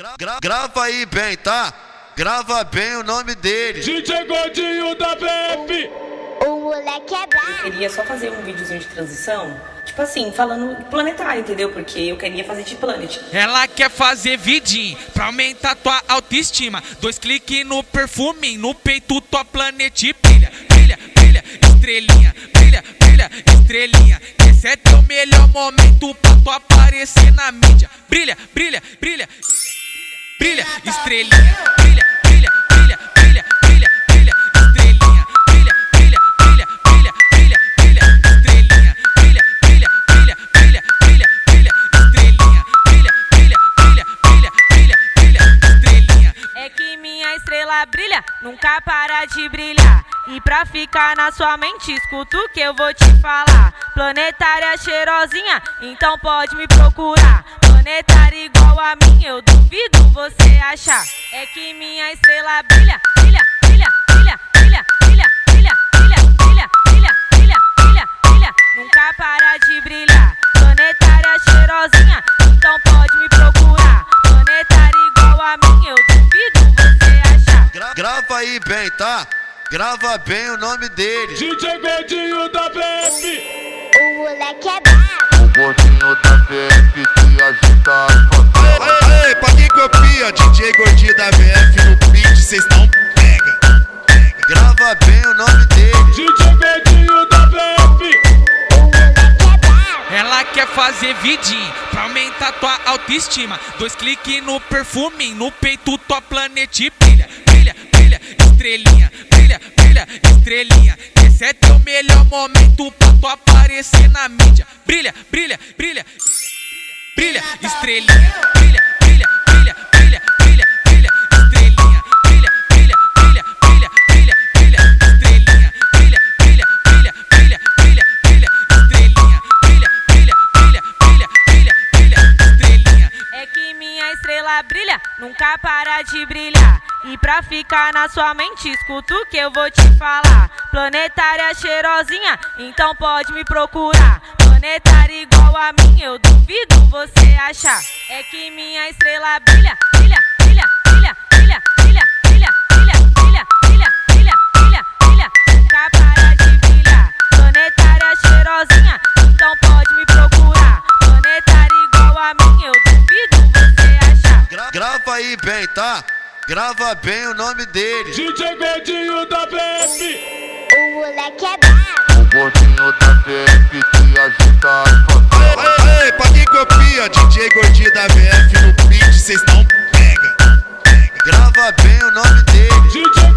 Gra gra grava aí bem, tá? Grava bem o nome dele. DJ Gordinho da BF. O moleque é brabo. Eu queria só fazer um videozinho de transição, tipo assim, falando planetário, entendeu? Porque eu queria fazer de planet. Ela quer fazer vidinho pra aumentar tua autoestima. Dois cliques no perfume, no peito tua planete brilha, brilha, brilha, estrelinha, brilha, brilha, estrelinha. Esse é teu melhor momento pra tu aparecer na mídia. Brilha, brilha brilha, estrelinha, brilha, brilha, brilha, brilha, brilha, brilha, estrelinha, brilha, brilha, brilha, brilha, brilha, brilha, estrelinha, brilha, brilha, brilha, brilha, brilha, brilha, estrelinha, brilha, brilha, brilha, brilha, brilha, brilha, estrelinha. É que minha estrela brilha, nunca para de brilhar. E pra ficar na sua mente, escuta o que eu vou te falar. Planetária cheirosinha, então pode me procurar. Planetária igual a mim, eu duvido você achar. É que minha estrela brilha, brilha, brilha, brilha, brilha, brilha, brilha, brilha, brilha, brilha, brilha, brilha, brilha. Nunca para de brilhar. Planetária cheirosinha, então pode me procurar. Planetária igual a mim, eu duvido você achar. Gra grava aí bem, tá? Grava bem o nome dele. DJ Gordinho da BF. O moleque é brabo. Gordinho da BF que agita as favelas. Aê, aê, pra quem copia, DJ Gordinho da BF no beat, cês não pega. pega. Grava bem o nome dele. DJ Gordinho da brabo. Ela quer fazer vidinho pra aumentar tua autoestima. Dois cliques no perfume, no peito tua planete brilha, brilha, brilha, estrelinha, brilha, brilha, estrelinha. Esse é teu melhor momento pra tu aparecer na mídia. Brilha, brilha, brilha, brilha, estrelinha, brilha, nunca para de brilhar. E pra ficar na sua mente, escuta o que eu vou te falar. Planetária cheirosinha, então pode me procurar. Planetária igual a mim, eu duvido você achar. É que minha estrela brilha, tá? Grava bem o nome dele. DJ Gordinho da BF. O moleque é brabo. O gordinho da BF que agita as favelas. Aê, aê, pra quem copia, DJ Gordinho da BF no beat, cês não pega. pega. Grava bem o nome dele. DJ Gordinho